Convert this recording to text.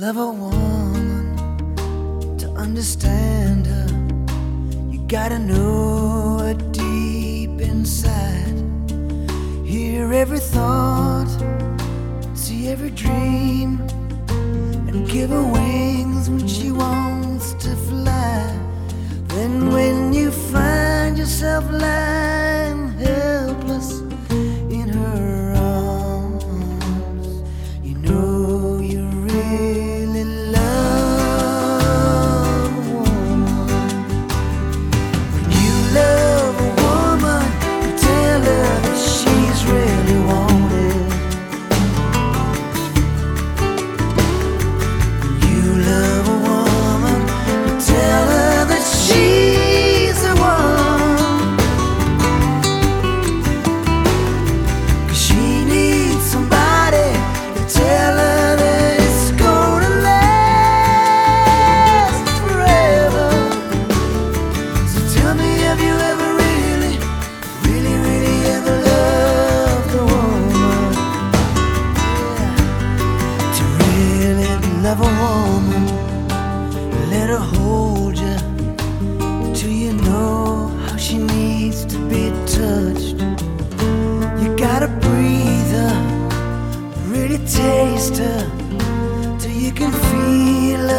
love a woman to understand her. You gotta know her deep inside. Hear every thought, see every dream, and give her wings when she wants. of a woman. Let her hold you till you know how she needs to be touched. You gotta breathe her, really taste her till you can feel.